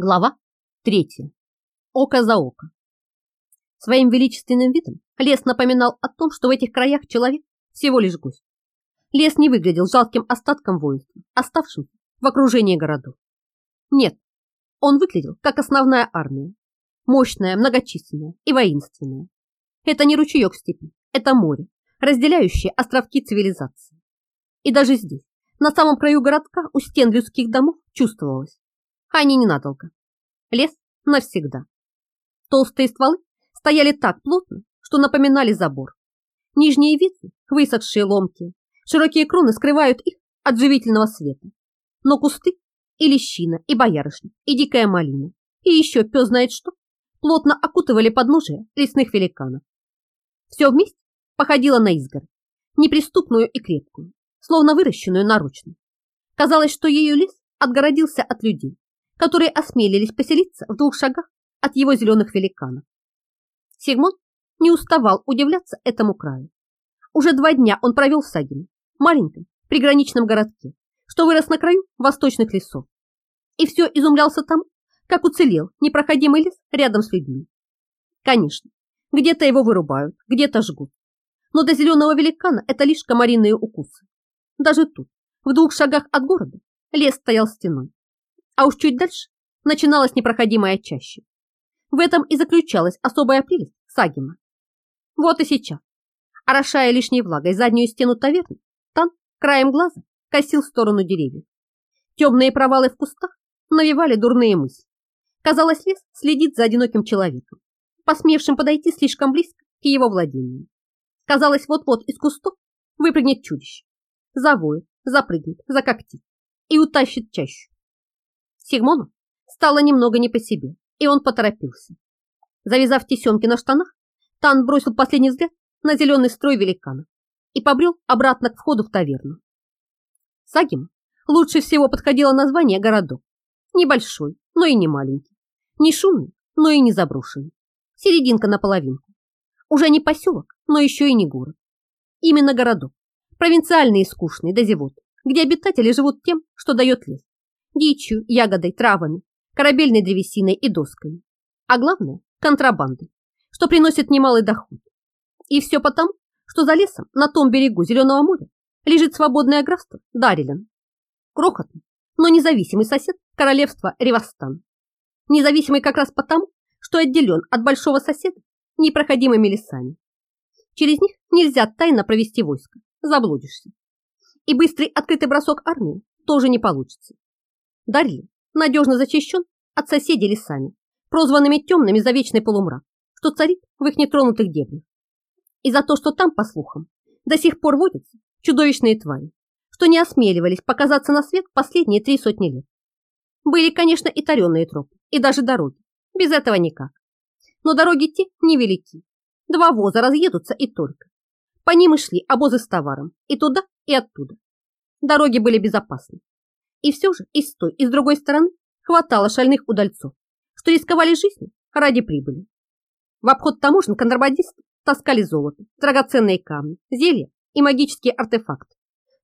Глава третья. Око за око. Своим величественным видом лес напоминал о том, что в этих краях человек всего лишь гость. Лес не выглядел жалким остатком воинства, оставшимся в окружении городов. Нет, он выглядел как основная армия, мощная, многочисленная и воинственная. Это не ручеек степи, это море, разделяющее островки цивилизации. И даже здесь, на самом краю городка, у стен людских домов, чувствовалось, они ненадолго. Лес навсегда. Толстые стволы стояли так плотно, что напоминали забор. Нижние ветви, высохшие ломки, широкие кроны скрывают их от живительного света. Но кусты и лещина, и боярышник, и дикая малина, и еще пес знает что, плотно окутывали подножие лесных великанов. Все вместе походило на изгородь, неприступную и крепкую, словно выращенную наручно. Казалось, что ее лес отгородился от людей, которые осмелились поселиться в двух шагах от его зеленых великанов. Сигмон не уставал удивляться этому краю. Уже два дня он провел в Сагине, маленьком приграничном городке, что вырос на краю восточных лесов. И все изумлялся тому, как уцелел непроходимый лес рядом с людьми. Конечно, где-то его вырубают, где-то жгут. Но до зеленого великана это лишь комариные укусы. Даже тут, в двух шагах от города, лес стоял стеной а уж чуть дальше начиналась непроходимая чаща. В этом и заключалась особая прелесть Сагима. Вот и сейчас, орошая лишней влагой заднюю стену таверны, Тан краем глаза косил в сторону деревьев. Темные провалы в кустах навевали дурные мысли. Казалось, лес следит за одиноким человеком, посмевшим подойти слишком близко к его владению. Казалось, вот-вот из кустов выпрыгнет чудище, завоет, запрыгнет, закоктит и утащит чащу. Сигмону стало немного не по себе, и он поторопился. Завязав тесемки на штанах, Тан бросил последний взгляд на зеленый строй великана и побрел обратно к входу в таверну. Сагим лучше всего подходило название городок. Небольшой, но и не маленький. Не шумный, но и не заброшенный. Серединка наполовинку. Уже не поселок, но еще и не город. Именно городок. Провинциальный и скучный до зевот, где обитатели живут тем, что дает лес дичью, ягодой, травами, корабельной древесиной и досками. А главное – контрабандой, что приносит немалый доход. И все потому, что за лесом на том берегу Зеленого моря лежит свободное графство Дарилен. Крохотный, но независимый сосед королевства Ревостан. Независимый как раз потому, что отделен от большого соседа непроходимыми лесами. Через них нельзя тайно провести войско, заблудишься. И быстрый открытый бросок армии тоже не получится. Дарьи надежно зачищен от соседей лесами, прозванными темными за вечный полумрак, что царит в их нетронутых дебрях. И за то, что там, по слухам, до сих пор водятся чудовищные твари, что не осмеливались показаться на свет последние три сотни лет. Были, конечно, и таренные тропы, и даже дороги. Без этого никак. Но дороги те невелики. Два воза разъедутся и только. По ним и шли обозы с товаром, и туда, и оттуда. Дороги были безопасны. И все же и с той, и с другой стороны хватало шальных удальцов, что рисковали жизнью ради прибыли. В обход таможен контрабандисты таскали золото, драгоценные камни, зелья и магические артефакты,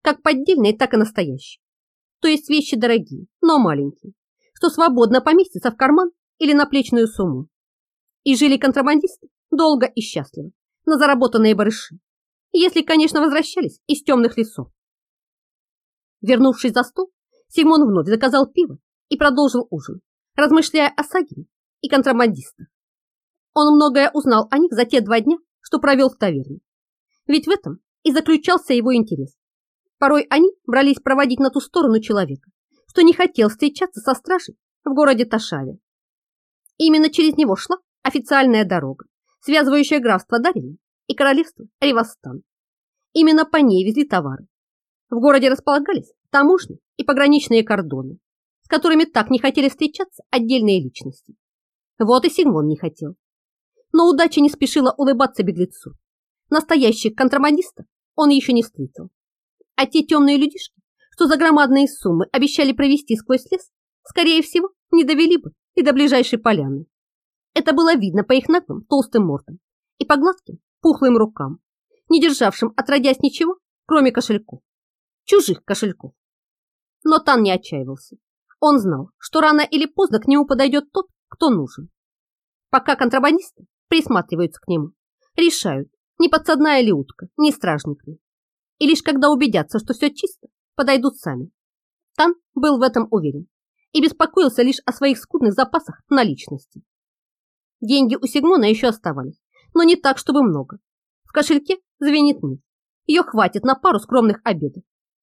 как поддельные, так и настоящие. То есть вещи дорогие, но маленькие, что свободно поместится в карман или на плечную сумму. И жили контрабандисты долго и счастливо на заработанные барыши, если, конечно, возвращались из темных лесов. Вернувшись за стол, Симон вновь заказал пиво и продолжил ужин, размышляя о Сагине и контрабандистах. Он многое узнал о них за те два дня, что провел в таверне. Ведь в этом и заключался его интерес. Порой они брались проводить на ту сторону человека, что не хотел встречаться со стражей в городе Ташаве. Именно через него шла официальная дорога, связывающая графство Дарин и королевство Ривастан. Именно по ней везли товары. В городе располагались таможни и пограничные кордоны, с которыми так не хотели встречаться отдельные личности. Вот и Сигмон не хотел. Но удача не спешила улыбаться беглецу. Настоящих контрабандистов он еще не встретил. А те темные людишки, что за громадные суммы обещали провести сквозь лес, скорее всего, не довели бы и до ближайшей поляны. Это было видно по их наглым толстым мордам и по гладким пухлым рукам, не державшим отродясь ничего, кроме кошельков. Чужих кошельков. Но Тан не отчаивался. Он знал, что рано или поздно к нему подойдет тот, кто нужен. Пока контрабандисты присматриваются к нему, решают, не подсадная ли утка, не стражник ли. И лишь когда убедятся, что все чисто, подойдут сами. Тан был в этом уверен и беспокоился лишь о своих скудных запасах наличности. Деньги у Сигмона еще оставались, но не так, чтобы много. В кошельке звенит нить. Ее хватит на пару скромных обедов.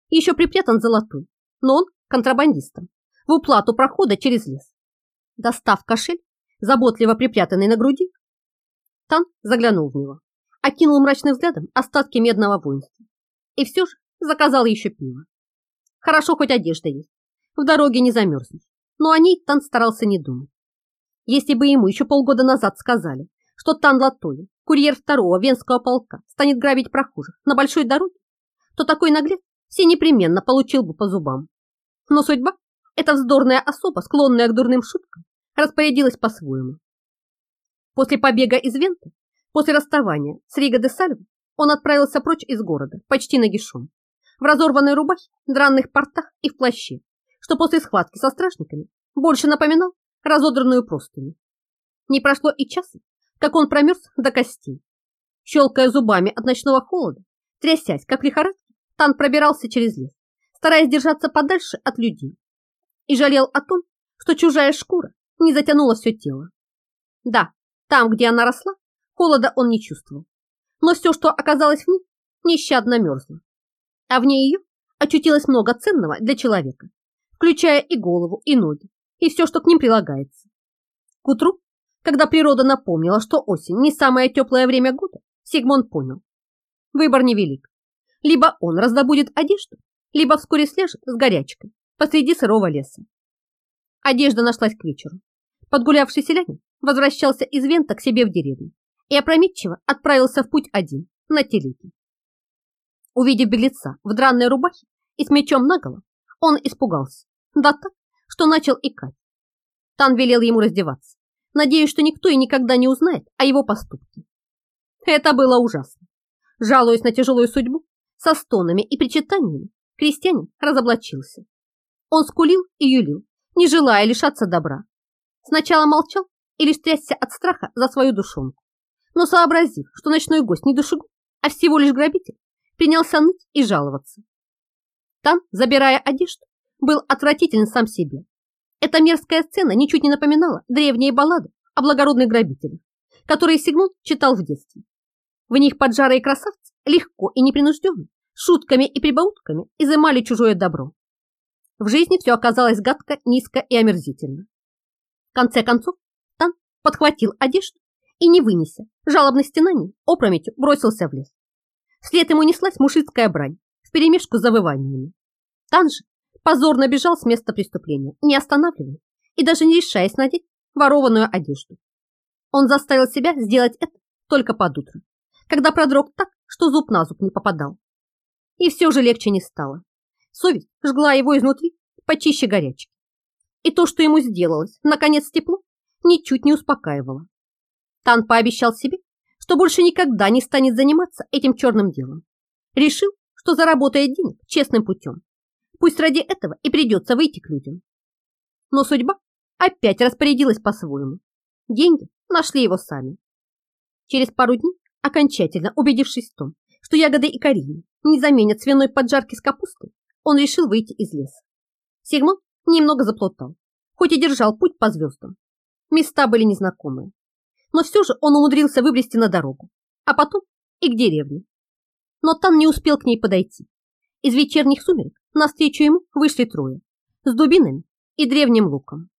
Еще припрятан золотой, но он контрабандистом, в уплату прохода через лес. Достав кошель, заботливо припрятанный на груди, Тан заглянул в него, окинул мрачным взглядом остатки медного воинства и все же заказал еще пиво. Хорошо, хоть одежда есть, в дороге не замерзнешь, но о ней Тан старался не думать. Если бы ему еще полгода назад сказали, что Тан Латоя, курьер второго венского полка, станет грабить прохожих на большой дороге, то такой наглец все непременно получил бы по зубам. Но судьба, эта вздорная особа, склонная к дурным шуткам, распорядилась по-своему. После побега из Венты, после расставания с Риго де Сальво, он отправился прочь из города, почти нагишом, в разорванной рубахе, дранных портах и в плаще, что после схватки со стражниками больше напоминал разодранную простыню. Не прошло и часа, как он промерз до костей. Щелкая зубами от ночного холода, трясясь, как лихорадки, Тан пробирался через лес, стараясь держаться подальше от людей, и жалел о том, что чужая шкура не затянула все тело. Да, там, где она росла, холода он не чувствовал, но все, что оказалось в ней, нещадно мерзло. А вне ее очутилось много ценного для человека, включая и голову, и ноги, и все, что к ним прилагается. К утру когда природа напомнила, что осень не самое теплое время года, Сигмон понял. Выбор невелик. Либо он раздобудет одежду, либо вскоре сляжет с горячкой посреди сырого леса. Одежда нашлась к вечеру. Подгулявший селянин возвращался из Вента к себе в деревню и опрометчиво отправился в путь один, на телеге. Увидев беглеца в дранной рубахе и с мечом наголо, он испугался, да так, что начал икать. Тан велел ему раздеваться Надеюсь, что никто и никогда не узнает о его поступке. Это было ужасно. Жалуясь на тяжелую судьбу, со стонами и причитаниями, крестьянин разоблачился. Он скулил и юлил, не желая лишаться добра. Сначала молчал и лишь трясся от страха за свою душонку. Но сообразив, что ночной гость не душегуб, а всего лишь грабитель, принялся ныть и жаловаться. Тан, забирая одежду, был отвратителен сам себе эта мерзкая сцена ничуть не напоминала древние баллады о благородных грабителях, которые Сигмунд читал в детстве. В них поджарые красавцы легко и непринужденно, шутками и прибаутками изымали чужое добро. В жизни все оказалось гадко, низко и омерзительно. В конце концов, Тан подхватил одежду и, не вынеся жалобных стенаний, опрометью бросился в лес. Вслед ему неслась мужицкая брань вперемешку с завываниями. Тан же позорно бежал с места преступления, не останавливаясь и даже не решаясь надеть ворованную одежду. Он заставил себя сделать это только под утро, когда продрог так, что зуб на зуб не попадал. И все же легче не стало. Совесть жгла его изнутри почище горячки. И то, что ему сделалось, наконец тепло, ничуть не успокаивало. Тан пообещал себе, что больше никогда не станет заниматься этим черным делом. Решил, что заработает денег честным путем Пусть ради этого и придется выйти к людям. Но судьба опять распорядилась по-своему. Деньги нашли его сами. Через пару дней, окончательно убедившись в том, что ягоды и корень не заменят свиной поджарки с капустой, он решил выйти из леса. Сигмон немного заплутал, хоть и держал путь по звездам. Места были незнакомые. Но все же он умудрился выбрести на дорогу, а потом и к деревне. Но там не успел к ней подойти. Из вечерних сумерек навстречу ему вышли трое с дубинами и древним луком.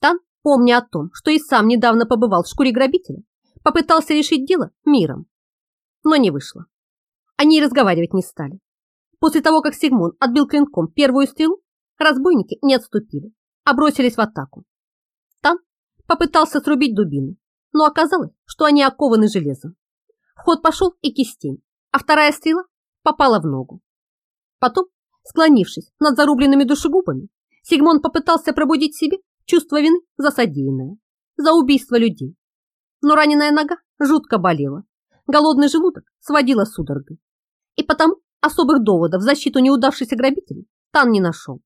Тан, помня о том, что и сам недавно побывал в шкуре грабителя, попытался решить дело миром, но не вышло. Они разговаривать не стали. После того, как Сигмон отбил клинком первую стрелу, разбойники не отступили, а бросились в атаку. Тан попытался срубить дубину, но оказалось, что они окованы железом. В ход пошел и кистень, а вторая стрела попала в ногу. Потом, склонившись над зарубленными душегубами, Сигмон попытался пробудить себе чувство вины за содеянное, за убийство людей. Но раненая нога жутко болела, голодный желудок сводила судорогой. И потому особых доводов в защиту неудавшихся грабителей Тан не нашел.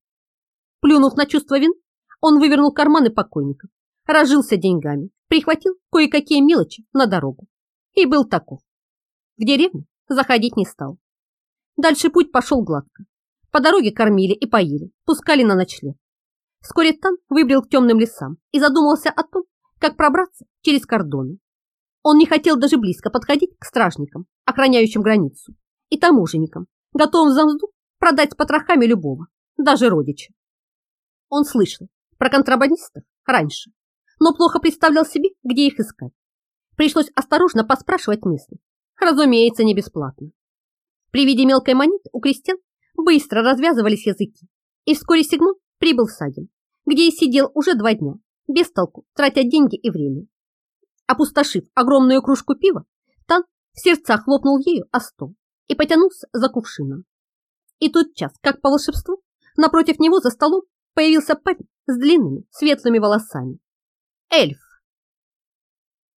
Плюнув на чувство вин, он вывернул карманы покойника, разжился деньгами, прихватил кое-какие мелочи на дорогу и был таков. В деревню заходить не стал. Дальше путь пошел гладко. По дороге кормили и поили, пускали на ночлег. Вскоре Тан выбрел к темным лесам и задумался о том, как пробраться через кордоны. Он не хотел даже близко подходить к стражникам, охраняющим границу, и таможенникам, готовым за мзду продать с потрохами любого, даже родича. Он слышал про контрабандистов раньше, но плохо представлял себе, где их искать. Пришлось осторожно поспрашивать местных, разумеется, не бесплатно. При виде мелкой монеты у крестьян быстро развязывались языки, и вскоре Сигмон прибыл в Сагин, где и сидел уже два дня, без толку, тратя деньги и время. Опустошив огромную кружку пива, Тан в сердцах хлопнул ею о стол и потянулся за кувшином. И тут час, как по волшебству, напротив него за столом появился парень с длинными светлыми волосами. Эльф!